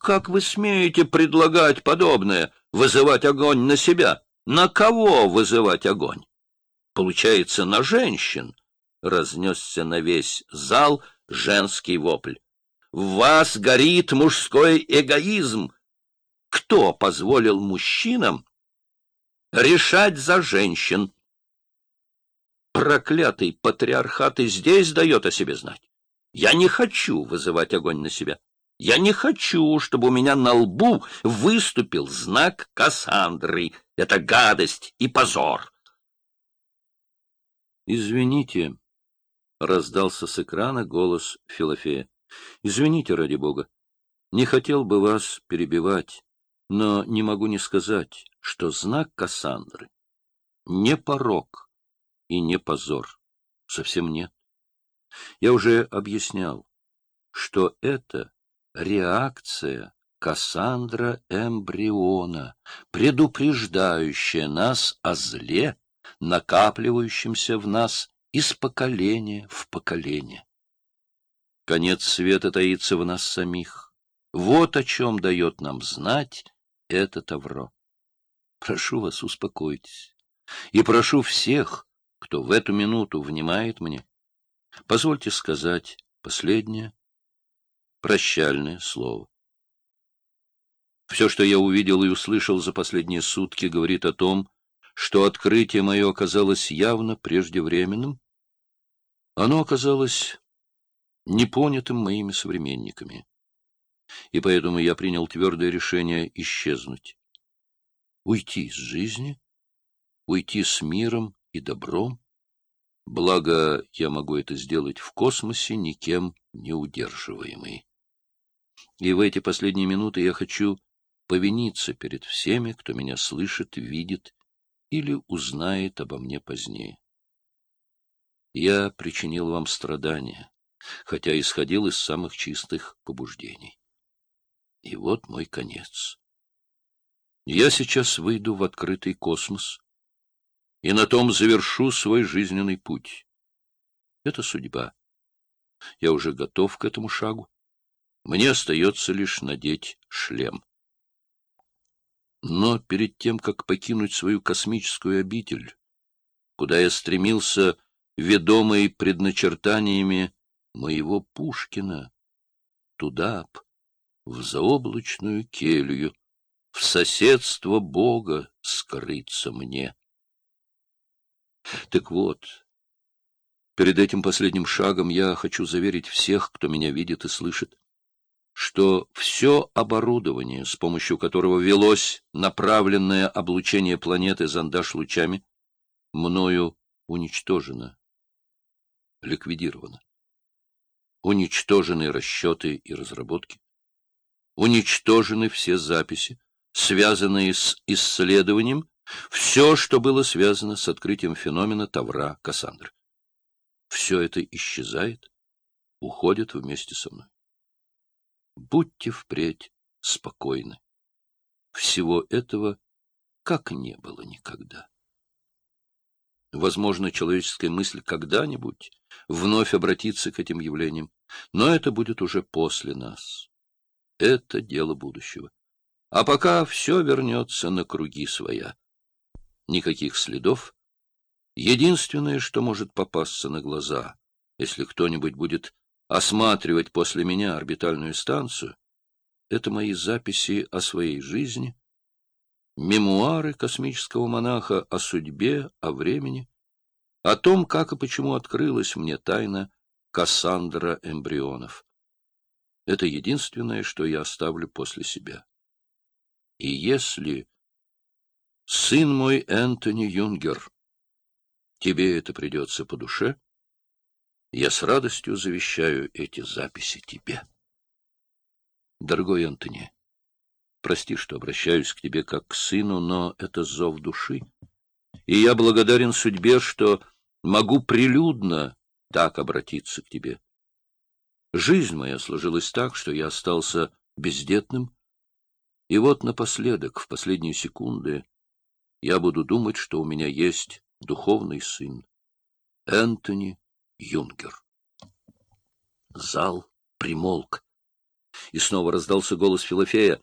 Как вы смеете предлагать подобное, вызывать огонь на себя? На кого вызывать огонь? Получается, на женщин. Разнесся на весь зал женский вопль. В вас горит мужской эгоизм. Кто позволил мужчинам решать за женщин? Проклятый патриархат и здесь дает о себе знать. Я не хочу вызывать огонь на себя. Я не хочу, чтобы у меня на лбу выступил знак Кассандры. Это гадость и позор. Извините, — раздался с экрана голос Филофея. — Извините, ради бога. Не хотел бы вас перебивать, но не могу не сказать, что знак Кассандры не порог и не позор. Совсем нет. Я уже объяснял, что это реакция Кассандра эмбриона, предупреждающая нас о зле, накапливающемся в нас из поколения в поколение. Конец света таится в нас самих. Вот о чем дает нам знать это Тавро. Прошу вас, успокойтесь. И прошу всех, кто в эту минуту внимает мне, позвольте сказать последнее прощальное слово. Все, что я увидел и услышал за последние сутки, говорит о том, что открытие мое оказалось явно преждевременным. Оно оказалось непонятым моими современниками. И поэтому я принял твердое решение исчезнуть. Уйти из жизни, уйти с миром и добром. Благо, я могу это сделать в космосе, никем не удерживаемый. И в эти последние минуты я хочу повиниться перед всеми, кто меня слышит, видит или узнает обо мне позднее. Я причинил вам страдания, хотя исходил из самых чистых побуждений. И вот мой конец. Я сейчас выйду в открытый космос и на том завершу свой жизненный путь. Это судьба. Я уже готов к этому шагу. Мне остается лишь надеть шлем. Но перед тем, как покинуть свою космическую обитель, куда я стремился, ведомый предначертаниями моего Пушкина, туда б, в заоблачную келью, в соседство Бога скрыться мне. Так вот, перед этим последним шагом я хочу заверить всех, кто меня видит и слышит, что все оборудование, с помощью которого велось направленное облучение планеты зондаж-лучами, мною уничтожено, ликвидировано. Уничтожены расчеты и разработки, уничтожены все записи, связанные с исследованием, все, что было связано с открытием феномена Тавра Кассандры. Все это исчезает, уходит вместе со мной. Будьте впредь спокойны. Всего этого как не было никогда. Возможно, человеческая мысль когда-нибудь вновь обратится к этим явлениям, но это будет уже после нас. Это дело будущего. А пока все вернется на круги своя. Никаких следов. Единственное, что может попасться на глаза, если кто-нибудь будет осматривать после меня орбитальную станцию, это мои записи о своей жизни, мемуары космического монаха о судьбе, о времени, о том, как и почему открылась мне тайна Кассандра эмбрионов. Это единственное, что я оставлю после себя. И если, сын мой Энтони Юнгер, тебе это придется по душе, я с радостью завещаю эти записи тебе. Дорогой Антони, прости, что обращаюсь к тебе как к сыну, но это зов души. И я благодарен судьбе, что могу прилюдно так обратиться к тебе. Жизнь моя сложилась так, что я остался бездетным, и вот напоследок, в последние секунды, я буду думать, что у меня есть духовный сын, Энтони Юнгер. Зал примолк. И снова раздался голос Филофея.